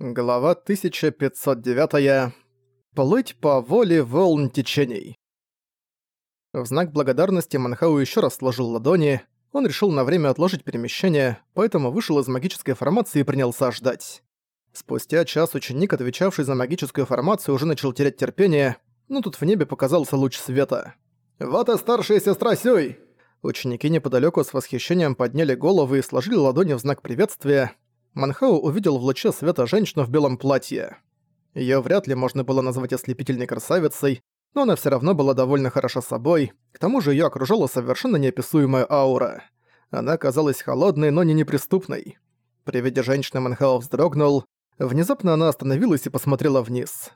Глава 1509. Плыть по воле волн течений. В знак благодарности Манхау еще раз сложил ладони. Он решил на время отложить перемещение, поэтому вышел из магической формации и принялся ждать. Спустя час ученик, отвечавший за магическую формацию, уже начал терять терпение, но тут в небе показался луч света. «Вот и старшая сестра Сюй!» Ученики неподалеку с восхищением подняли головы и сложили ладони в знак приветствия. Манхау увидел в луче света женщину в белом платье. Её вряд ли можно было назвать ослепительной красавицей, но она всё равно была довольно хороша собой, к тому же её окружала совершенно неописуемая аура. Она казалась холодной, но не неприступной. При виде женщины Манхао вздрогнул. Внезапно она остановилась и посмотрела вниз.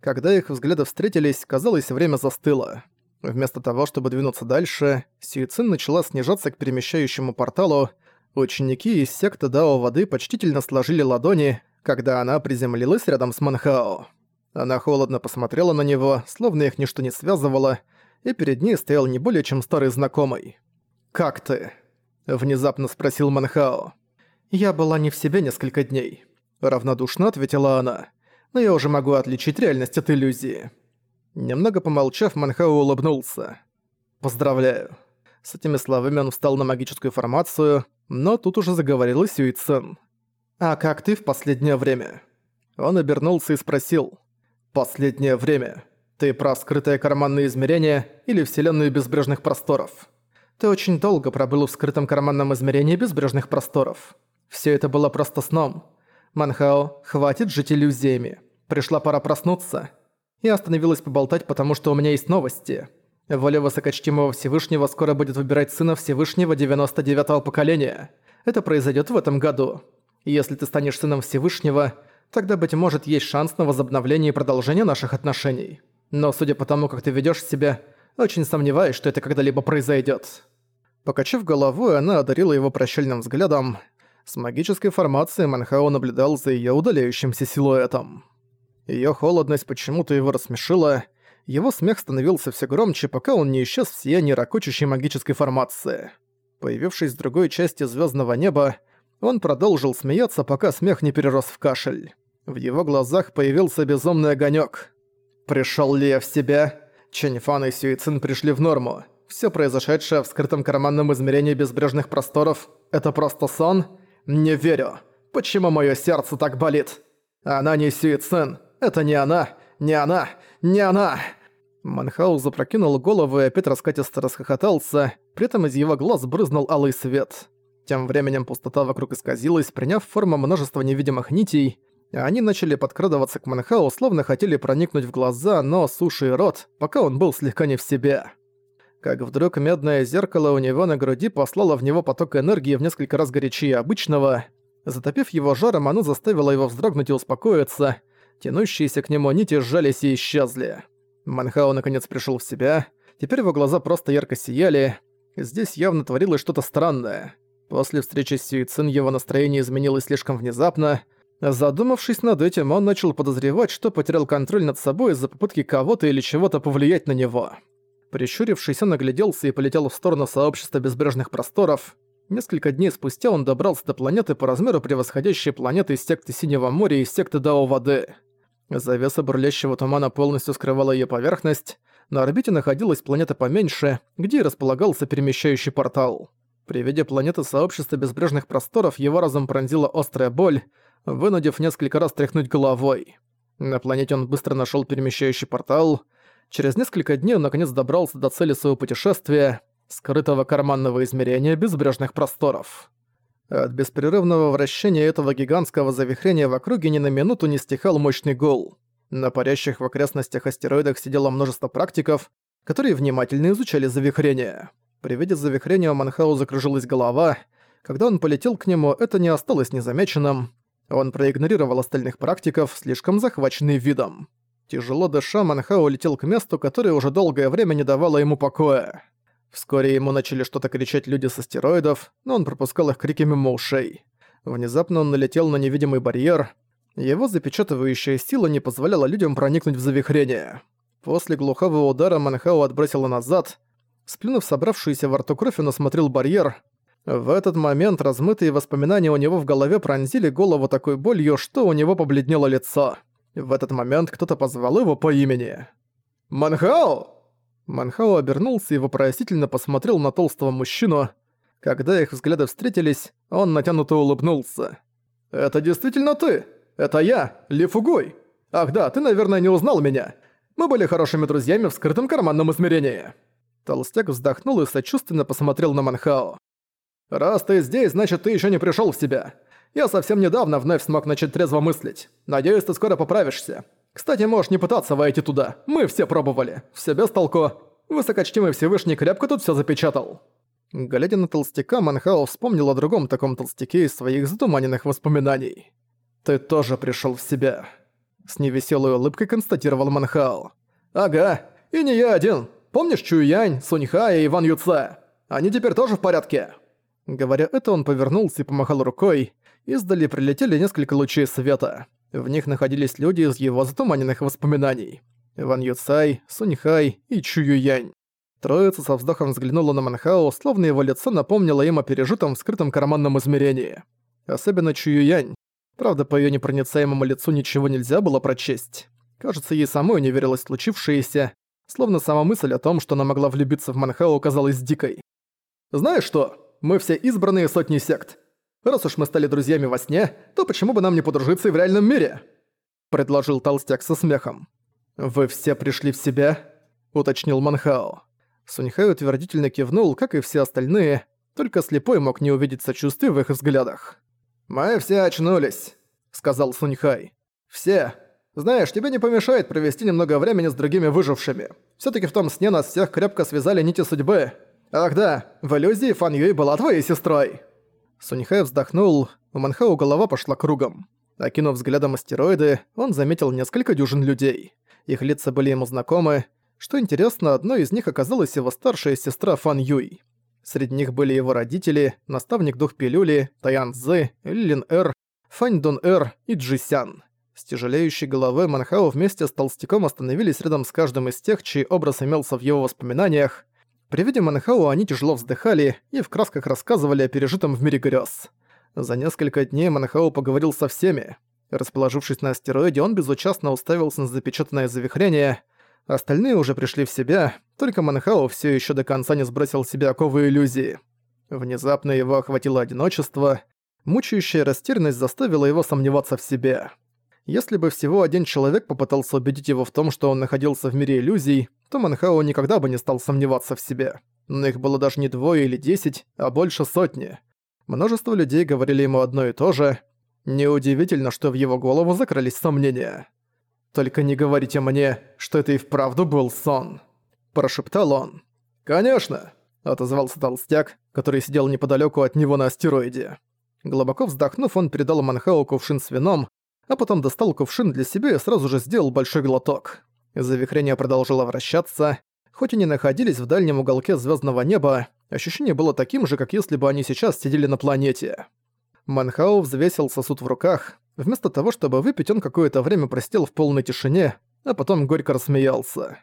Когда их взгляды встретились, казалось, время застыло. Вместо того, чтобы двинуться дальше, Сюицин начала снижаться к перемещающему порталу, Ученики из секты Дао Воды почтительно сложили ладони, когда она приземлилась рядом с Манхао. Она холодно посмотрела на него, словно их ничто не связывало, и перед ней стоял не более чем старый знакомый. «Как ты?» – внезапно спросил Манхао. «Я была не в себе несколько дней», – равнодушно ответила она. «Но я уже могу отличить реальность от иллюзии». Немного помолчав, Манхао улыбнулся. «Поздравляю». С этими словами он встал на магическую формацию – но тут уже заговорила Цен. «А как ты в последнее время?» Он обернулся и спросил. «Последнее время. Ты про скрытое карманное измерение или вселенную безбрежных просторов?» «Ты очень долго пробыл в скрытом карманном измерении безбрежных просторов. Все это было просто сном. Манхао, хватит жить иллюзиями. Пришла пора проснуться. Я остановилась поболтать, потому что у меня есть новости. Воля Высокочтимого Всевышнего скоро будет выбирать сына Всевышнего 99-го поколения. Это произойдет в этом году. Если ты станешь сыном Всевышнего, тогда, быть может, есть шанс на возобновление и продолжение наших отношений. Но судя по тому, как ты ведешь себя, очень сомневаюсь, что это когда-либо произойдет. Покачав головой, она одарила его прощальным взглядом. С магической формацией Манхао наблюдал за ее удаляющимся силуэтом. Ее холодность почему-то его рассмешила, его смех становился все громче, пока он не исчез в сиянии ракочущей магической формации. Появившись в другой части звездного неба, он продолжил смеяться, пока смех не перерос в кашель. В его глазах появился безумный огонек. Пришел ли я в себя? Чэньфан и Сюицин пришли в норму. Все произошедшее в скрытом карманном измерении безбрежных просторов — это просто сон? Не верю. Почему мое сердце так болит? Она не Сюицин. Это не она. Не она. Не она. Манхаус запрокинул голову и опять раскатисто расхохотался, при этом из его глаз брызнул алый свет. Тем временем пустота вокруг исказилась, приняв форму множества невидимых нитей, а они начали подкрадываться к Манхау, словно хотели проникнуть в глаза, нос, уши и рот, пока он был слегка не в себе. Как вдруг медное зеркало у него на груди послало в него поток энергии в несколько раз горячее обычного. Затопив его жаром, оно заставило его вздрогнуть и успокоиться. Тянущиеся к нему нити сжались и исчезли. Манхао наконец пришел в себя. Теперь его глаза просто ярко сияли. Здесь явно творилось что-то странное. После встречи с Сюицин его настроение изменилось слишком внезапно. Задумавшись над этим, он начал подозревать, что потерял контроль над собой из-за попытки кого-то или чего-то повлиять на него. Прищурившись, он огляделся и полетел в сторону сообщества безбрежных просторов. Несколько дней спустя он добрался до планеты по размеру превосходящей планеты из секты Синего моря и секты Дао Воды. Завеса бурлящего тумана полностью скрывала ее поверхность. На орбите находилась планета поменьше, где и располагался перемещающий портал. При виде планеты сообщества безбрежных просторов его разум пронзила острая боль, вынудив несколько раз тряхнуть головой. На планете он быстро нашел перемещающий портал. Через несколько дней он наконец добрался до цели своего путешествия — скрытого карманного измерения безбрежных просторов. От беспрерывного вращения этого гигантского завихрения в округе ни на минуту не стихал мощный гул. На парящих в окрестностях астероидах сидело множество практиков, которые внимательно изучали завихрение. При виде завихрения у Манхау закружилась голова. Когда он полетел к нему, это не осталось незамеченным. Он проигнорировал остальных практиков, слишком захваченный видом. Тяжело дыша, Манхау летел к месту, которое уже долгое время не давало ему покоя. Вскоре ему начали что-то кричать люди с астероидов, но он пропускал их крики мимо ушей. Внезапно он налетел на невидимый барьер. Его запечатывающая сила не позволяла людям проникнуть в завихрение. После глухого удара Манхау отбросило назад. Сплюнув собравшуюся во рту кровь, он осмотрел барьер. В этот момент размытые воспоминания у него в голове пронзили голову такой болью, что у него побледнело лицо. В этот момент кто-то позвал его по имени. «Манхао!» Манхао обернулся и вопросительно посмотрел на толстого мужчину. Когда их взгляды встретились, он натянуто улыбнулся. «Это действительно ты! Это я, Ли Фугуй! Ах да, ты, наверное, не узнал меня. Мы были хорошими друзьями в скрытом карманном измерении». Толстяк вздохнул и сочувственно посмотрел на Манхао. «Раз ты здесь, значит, ты еще не пришел в себя. Я совсем недавно вновь смог начать трезво мыслить. Надеюсь, ты скоро поправишься. Кстати, можешь не пытаться войти туда. Мы все пробовали. Все без толку. Высокочтимый Всевышний крепко тут все запечатал». Глядя на толстяка, Манхао вспомнил о другом таком толстяке из своих затуманенных воспоминаний. «Ты тоже пришел в себя», — с невеселой улыбкой констатировал Манхао. «Ага, и не я один. Помнишь Чуянь, Суньха и Иван Юце? Они теперь тоже в порядке?» Говоря это, он повернулся и помахал рукой. Издали прилетели несколько лучей света. В них находились люди из его затуманенных воспоминаний. Ван Юцай, Суньхай и Чуюянь. Троица со вздохом взглянула на Манхао, словно его лицо напомнило им о пережитом в скрытом карманном измерении. Особенно Чуюянь. Правда, по её непроницаемому лицу ничего нельзя было прочесть. Кажется, ей самой не верилось случившееся, словно сама мысль о том, что она могла влюбиться в Манхао, казалась дикой. «Знаешь что? Мы все избранные сотни сект. Раз уж мы стали друзьями во сне, то почему бы нам не подружиться и в реальном мире?» Предложил толстяк со смехом. «Вы все пришли в себя?» — уточнил Манхао. Суньхай утвердительно кивнул, как и все остальные, только слепой мог не увидеть сочувствия в их взглядах. «Мы все очнулись», — сказал Суньхай. «Все. Знаешь, тебе не помешает провести немного времени с другими выжившими. все таки в том сне нас всех крепко связали нити судьбы. Ах да, в иллюзии Фан Юй была твоей сестрой». Суньхай вздохнул, у Манхау голова пошла кругом. Окинув взглядом астероиды, он заметил несколько дюжин людей. Их лица были ему знакомы, что интересно, одной из них оказалась его старшая сестра Фан Юй. Среди них были его родители, наставник дух пилюли, Таян Цзы, Лилин Эр, Фань Дун Эр и Джисян. С тяжелеющей головой Манхао вместе с Толстяком остановились рядом с каждым из тех, чей образ имелся в его воспоминаниях. При виде Манхао они тяжело вздыхали и в красках рассказывали о пережитом в мире грез. За несколько дней Манхао поговорил со всеми. Расположившись на астероиде, он безучастно уставился на запечатанное завихрение – Остальные уже пришли в себя, только Манхао все еще до конца не сбросил с себя оковы иллюзии. Внезапно его охватило одиночество, мучающая растерянность заставила его сомневаться в себе. Если бы всего один человек попытался убедить его в том, что он находился в мире иллюзий, то Манхао никогда бы не стал сомневаться в себе. Но их было даже не двое или десять, а больше сотни. Множество людей говорили ему одно и то же. Неудивительно, что в его голову закрылись сомнения. «Только не говорите мне, что это и вправду был сон», – прошептал он. «Конечно», – отозвался толстяк, который сидел неподалеку от него на астероиде. Глубоко вздохнув, он передал Манхау кувшин с вином, а потом достал кувшин для себя и сразу же сделал большой глоток. Завихрение продолжило вращаться. Хоть они находились в дальнем уголке звездного неба, ощущение было таким же, как если бы они сейчас сидели на планете. Манхау взвесил сосуд в руках, Вместо того, чтобы выпить, он какое-то время простил в полной тишине, а потом горько рассмеялся.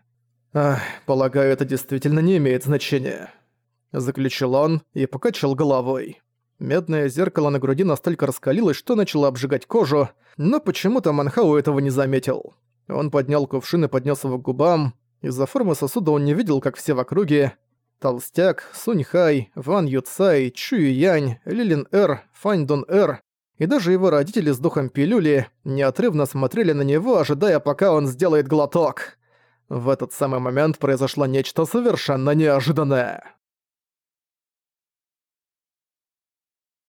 «Ах, полагаю, это действительно не имеет значения», — заключил он и покачал головой. Медное зеркало на груди настолько раскалилось, что начало обжигать кожу, но почему-то Манхау этого не заметил. Он поднял кувшин и поднес его к губам. Из-за формы сосуда он не видел, как все в округе. Толстяк, Суньхай, Ван Юцай, Чуй Янь, Лилин Эр, Фань Дон Эр и даже его родители с духом пилюли неотрывно смотрели на него, ожидая, пока он сделает глоток. В этот самый момент произошло нечто совершенно неожиданное.